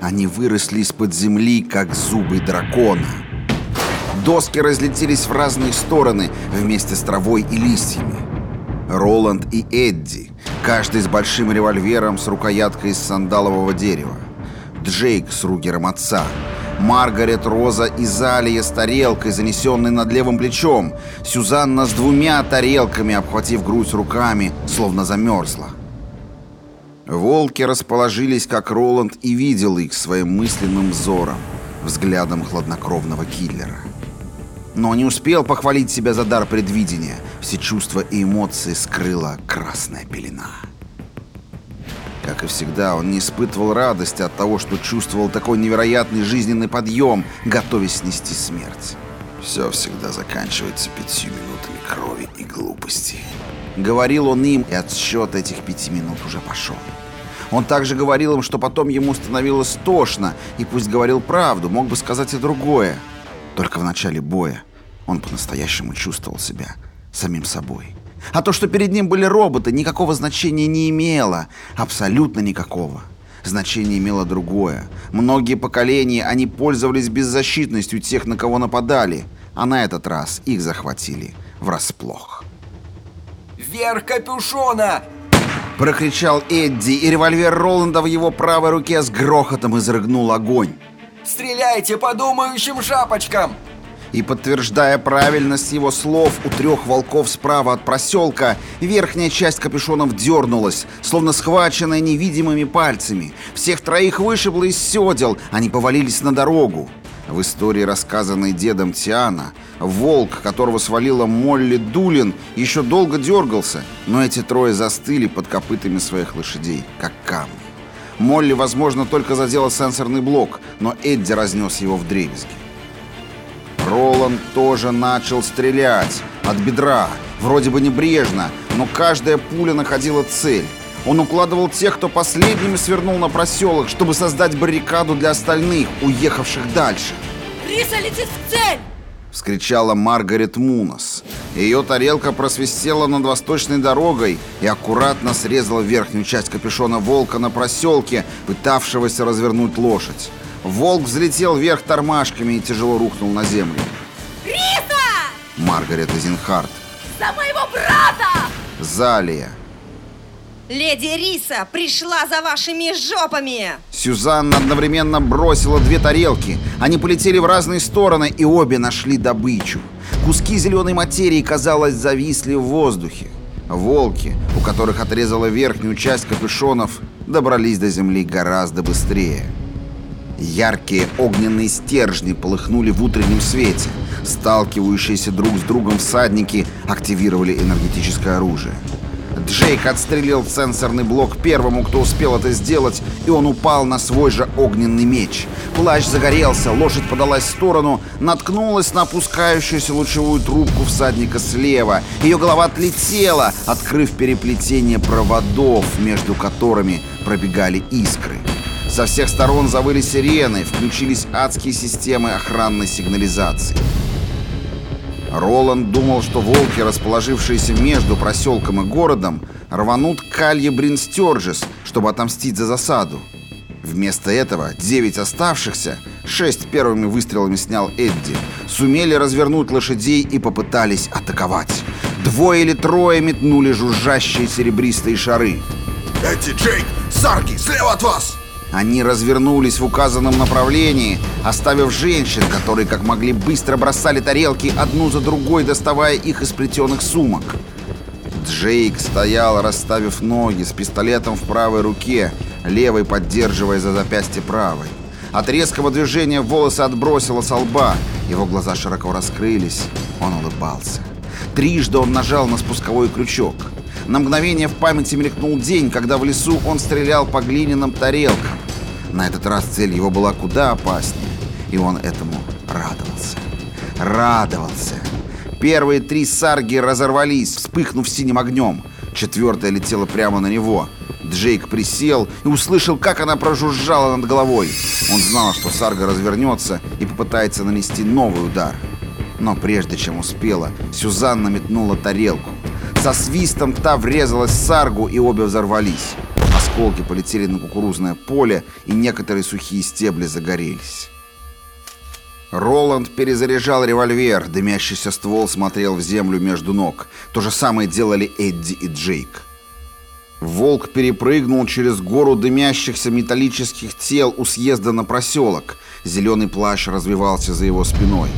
Они выросли из-под земли, как зубы дракона. Доски разлетелись в разные стороны вместе с травой и листьями. Роланд и Эдди, каждый с большим револьвером с рукояткой из сандалового дерева. Джейк с ругером отца. Маргарет, Роза и Залия с тарелкой, занесенной над левым плечом. Сюзанна с двумя тарелками, обхватив грудь руками, словно замерзла. Волки расположились, как Роланд, и видел их своим мысленным взором, взглядом хладнокровного киллера. Но не успел похвалить себя за дар предвидения. Все чувства и эмоции скрыла красная пелена. Как и всегда, он не испытывал радости от того, что чувствовал такой невероятный жизненный подъем, готовясь снести смерть. «Все всегда заканчивается пятью минутами крови и глупости», — говорил он им, и отсчет этих пяти минут уже пошел. Он также говорил им, что потом ему становилось тошно, и пусть говорил правду, мог бы сказать и другое. Только в начале боя он по-настоящему чувствовал себя самим собой. А то, что перед ним были роботы, никакого значения не имело. Абсолютно никакого. Значение имело другое. Многие поколения они пользовались беззащитностью тех, на кого нападали, а на этот раз их захватили врасплох. «Вверх капюшона!» Прокричал Эдди, и револьвер Роланда в его правой руке с грохотом изрыгнул огонь. «Стреляйте по думающим шапочкам!» И подтверждая правильность его слов, у трех волков справа от проселка верхняя часть капюшонов дернулась, словно схваченная невидимыми пальцами. Всех троих вышибло из седел, они повалились на дорогу. В истории, рассказанной дедом Тиана, волк, которого свалила Молли Дулин, еще долго дергался, но эти трое застыли под копытами своих лошадей, как камни. Молли, возможно, только задела сенсорный блок, но Эдди разнес его в дребезги. Роланд тоже начал стрелять от бедра, вроде бы небрежно, но каждая пуля находила цель. Он укладывал тех, кто последними свернул на проселок, чтобы создать баррикаду для остальных, уехавших дальше. «Риса летит в цель!» — вскричала Маргарет Мунос. Ее тарелка просвистела над восточной дорогой и аккуратно срезала верхнюю часть капюшона волка на проселке, пытавшегося развернуть лошадь. Волк взлетел вверх тормашками и тяжело рухнул на землю. «Риса!» Маргарет Эзенхарт. «За моего брата!» Залия. Леди Риса пришла за вашими жопами! Сюзанна одновременно бросила две тарелки. Они полетели в разные стороны, и обе нашли добычу. Куски зеленой материи, казалось, зависли в воздухе. Волки, у которых отрезала верхнюю часть капюшонов, добрались до земли гораздо быстрее. Яркие огненные стержни полыхнули в утреннем свете. Сталкивающиеся друг с другом всадники активировали энергетическое оружие. Джейк отстрелил сенсорный блок первому, кто успел это сделать, и он упал на свой же огненный меч. Плащ загорелся, лошадь подалась в сторону, наткнулась на опускающуюся лучевую трубку всадника слева. Ее голова отлетела, открыв переплетение проводов, между которыми пробегали искры. Со всех сторон завыли сирены, включились адские системы охранной сигнализации. Роланд думал, что волки, расположившиеся между проселком и городом, рванут к Калье Бринстерджес, чтобы отомстить за засаду. Вместо этого девять оставшихся, шесть первыми выстрелами снял Эдди, сумели развернуть лошадей и попытались атаковать. Двое или трое метнули жужжащие серебристые шары. «Эдди, Джейк, Сарги, слева от вас!» Они развернулись в указанном направлении, оставив женщин, которые как могли быстро бросали тарелки одну за другой, доставая их из плетеных сумок. Джейк стоял, расставив ноги, с пистолетом в правой руке, левой поддерживая за запястье правой. От резкого движения волосы отбросило со лба, его глаза широко раскрылись, он улыбался. Трижды он нажал на спусковой крючок. На мгновение в памяти мелькнул день, когда в лесу он стрелял по глиняным тарелкам. На этот раз цель его была куда опаснее, и он этому радовался. Радовался. Первые три сарги разорвались, вспыхнув синим огнем. Четвертая летела прямо на него. Джейк присел и услышал, как она прожужжала над головой. Он знал, что сарга развернется и попытается нанести новый удар. Но прежде чем успела, Сюзанна метнула тарелку. Со свистом та врезалась в саргу, и обе взорвались. Осколки полетели на кукурузное поле, и некоторые сухие стебли загорелись. Роланд перезаряжал револьвер, дымящийся ствол смотрел в землю между ног. То же самое делали Эдди и Джейк. Волк перепрыгнул через гору дымящихся металлических тел у съезда на проселок. Зеленый плащ развивался за его спиной.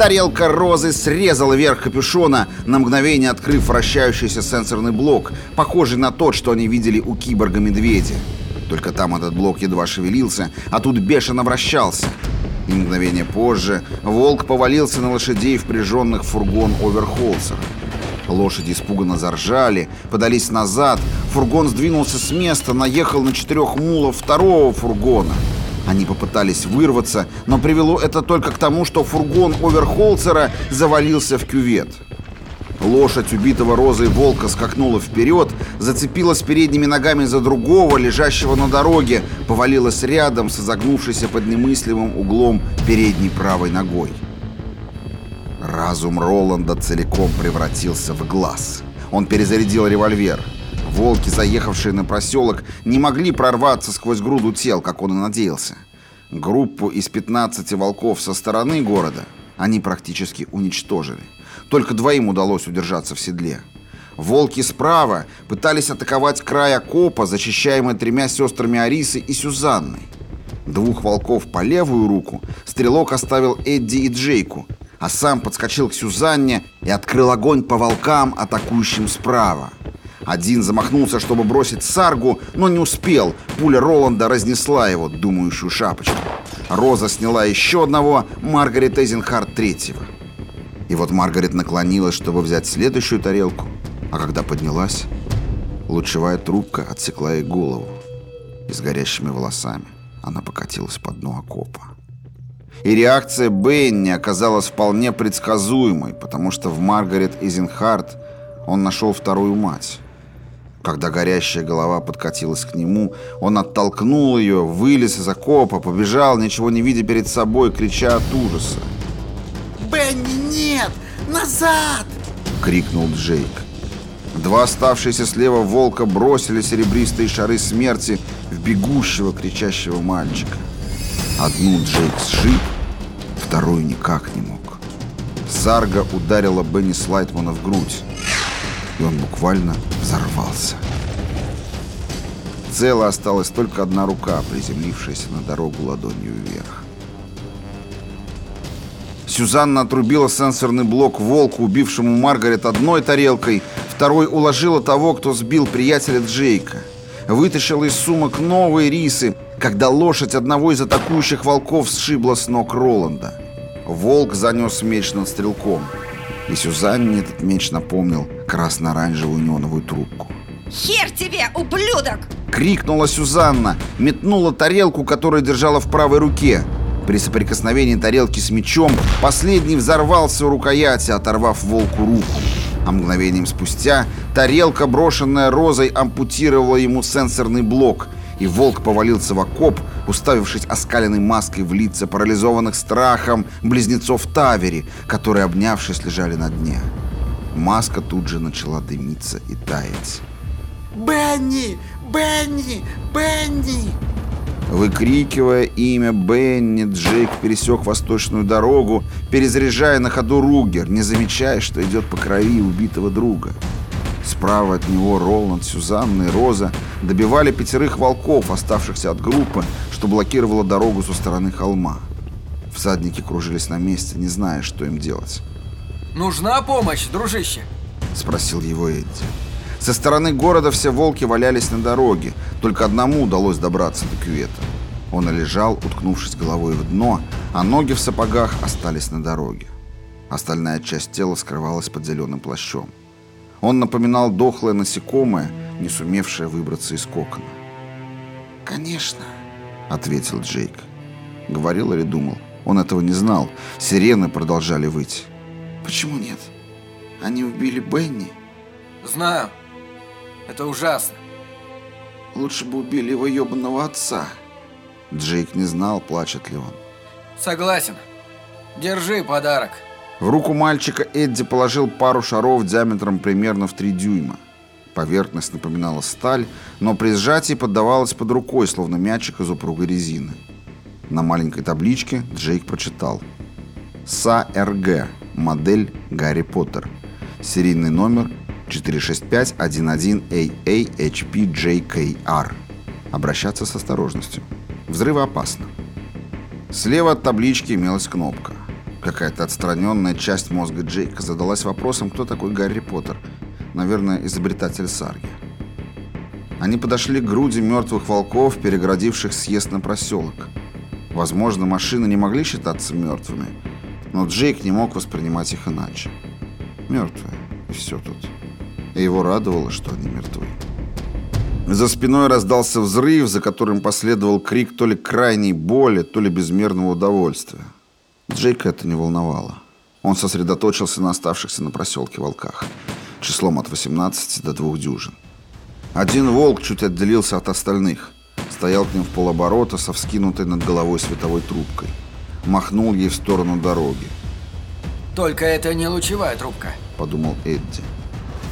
Тарелка розы срезала верх капюшона, на мгновение открыв вращающийся сенсорный блок, похожий на тот, что они видели у киборга-медведя. Только там этот блок едва шевелился, а тут бешено вращался. И мгновение позже волк повалился на лошадей, впряженных в фургон Оверхолсера. Лошади испуганно заржали, подались назад. Фургон сдвинулся с места, наехал на четырех мулов второго фургона. Они попытались вырваться, но привело это только к тому, что фургон Оверхолцера завалился в кювет. Лошадь убитого розой волка скакнула вперед, зацепилась передними ногами за другого, лежащего на дороге, повалилась рядом с изогнувшейся под немыслимым углом передней правой ногой. Разум Роланда целиком превратился в глаз. Он перезарядил револьвер. Волки, заехавшие на проселок, не могли прорваться сквозь груду тел, как он и надеялся. Группу из 15 волков со стороны города они практически уничтожили. Только двоим удалось удержаться в седле. Волки справа пытались атаковать край окопа, защищаемый тремя сестрами Арисы и Сюзанной. Двух волков по левую руку стрелок оставил Эдди и Джейку, а сам подскочил к Сюзанне и открыл огонь по волкам, атакующим справа. Один замахнулся, чтобы бросить Саргу, но не успел. Пуля Роланда разнесла его, думающую шапочку. Роза сняла еще одного, Маргарет Эйзенхарт третьего. И вот Маргарет наклонилась, чтобы взять следующую тарелку, а когда поднялась, лучевая трубка отсекла ей голову. И с горящими волосами она покатилась по дну окопа. И реакция Бенни оказалась вполне предсказуемой, потому что в Маргарет Изенхарт он нашел вторую мать. Когда горящая голова подкатилась к нему, он оттолкнул ее, вылез из окопа, побежал, ничего не видя перед собой, крича от ужаса. Бенни, нет! Назад! — крикнул Джейк. Два оставшиеся слева волка бросили серебристые шары смерти в бегущего, кричащего мальчика. Одну Джейк сшиб, вторую никак не мог. Сарга ударила Бенни Слайтмана в грудь, и он буквально взорвался. Цело осталась только одна рука, приземлившаяся на дорогу ладонью вверх. Сюзанна отрубила сенсорный блок волку, убившему Маргарет одной тарелкой, второй уложила того, кто сбил приятеля Джейка. Вытащила из сумок новые рисы, когда лошадь одного из атакующих волков сшибла с ног Роланда. Волк занес меч над стрелком. И Сюзанне этот меч напомнил красно-оранжевую неоновую трубку. Хер тебе, ублюдок! Крикнула Сюзанна, метнула тарелку, которую держала в правой руке. При соприкосновении тарелки с мечом последний взорвался у рукояти, оторвав волку руку. А мгновением спустя тарелка, брошенная розой, ампутировала ему сенсорный блок, и волк повалился в окоп, уставившись оскаленной маской в лица парализованных страхом близнецов Тавери, которые, обнявшись, лежали на дне. Маска тут же начала дымиться и таять. Бенни! Бенни! Бенни! Выкрикивая имя Бенни, Джейк пересек восточную дорогу, перезаряжая на ходу Ругер, не замечая, что идет по крови убитого друга. Справа от него Роланд, Сюзанна и Роза добивали пятерых волков, оставшихся от группы, что блокировала дорогу со стороны холма. Всадники кружились на месте, не зная, что им делать. Нужна помощь, дружище? Спросил его Эдди. Со стороны города все волки валялись на дороге, только одному удалось добраться до кювета. Он и лежал, уткнувшись головой в дно, а ноги в сапогах остались на дороге. Остальная часть тела скрывалась под зеленым плащом. Он напоминал дохлое насекомое, не сумевшее выбраться из кокона. Конечно. ответил Джейк. Говорил или думал? Он этого не знал. Сирены продолжали выть. Почему нет? Они убили Бенни. Знаю. Это ужасно. Лучше бы убили его ебаного отца. Джейк не знал, плачет ли он. Согласен. Держи подарок. В руку мальчика Эдди положил пару шаров диаметром примерно в 3 дюйма. Поверхность напоминала сталь, но при сжатии поддавалась под рукой, словно мячик из упругой резины. На маленькой табличке Джейк прочитал СА-РГ, модель Гарри Поттер. Серийный номер 46511AA-HPJKR. Обращаться с осторожностью. Взрывы опасно. Слева от таблички имелась кнопка. Какая-то отстраненная часть мозга Джейка задалась вопросом, кто такой Гарри Поттер. Наверное, изобретатель Сарги. Они подошли к груди мертвых волков, перегородивших съезд на проселок. Возможно, машины не могли считаться мертвыми, но Джейк не мог воспринимать их иначе. Мертвые, и все тут. И его радовало, что они мертвы. За спиной раздался взрыв, за которым последовал крик то ли крайней боли, то ли безмерного удовольствия. Джейка это не волновало. Он сосредоточился на оставшихся на проселке волках, числом от 18 до двух дюжин. Один волк чуть отделился от остальных, стоял к ним в полоборота со вскинутой над головой световой трубкой. Махнул ей в сторону дороги. Только это не лучевая трубка. Подумал Эдди.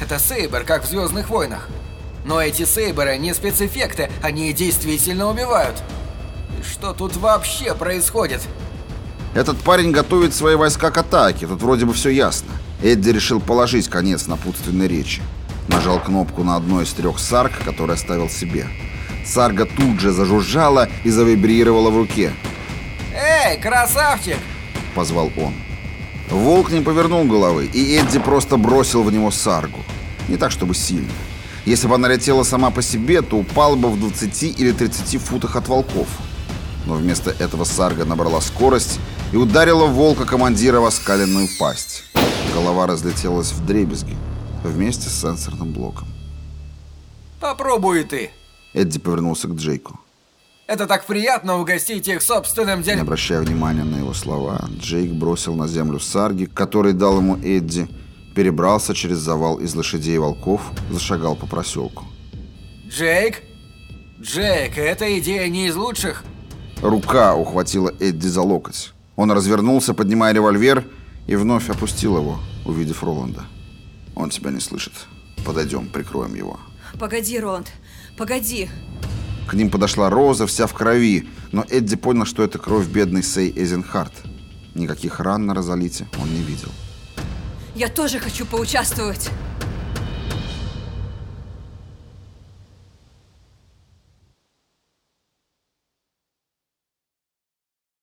Это Сейбер, как в Звездных войнах. Но эти Сейберы не спецэффекты, они действительно убивают. И что тут вообще происходит? Этот парень готовит свои войска к атаке, тут вроде бы все ясно. Эдди решил положить конец напутственной речи. Нажал кнопку на одной из трех сарг, который оставил себе. Сарга тут же зажужжала и завибрировала в руке. «Эй, красавчик!» — позвал он. Волк не повернул головы, и Эдди просто бросил в него саргу. Не так, чтобы сильно. Если бы она летела сама по себе, то упала бы в 20 или 30 футах от волков. Но вместо этого сарга набрала скорость и ударила волка командира в оскаленную пасть. Голова разлетелась в дребезги вместе с сенсорным блоком. «Попробуй ты!» Эдди повернулся к Джейку. Это так приятно угостить их собственным Не дерьмом. обращая внимания на его слова, Джейк бросил на землю сарги, который дал ему Эдди, перебрался через завал из лошадей и волков, зашагал по проселку. Джейк? Джейк, эта идея не из лучших. Рука ухватила Эдди за локоть. Он развернулся, поднимая револьвер, и вновь опустил его, увидев Роланда. «Он тебя не слышит. Подойдем, прикроем его». Погоди, Роланд, погоди. К ним подошла Роза, вся в крови, но Эдди понял, что это кровь бедной Сей Эзенхарт. Никаких ран на Розалите он не видел. Я тоже хочу поучаствовать.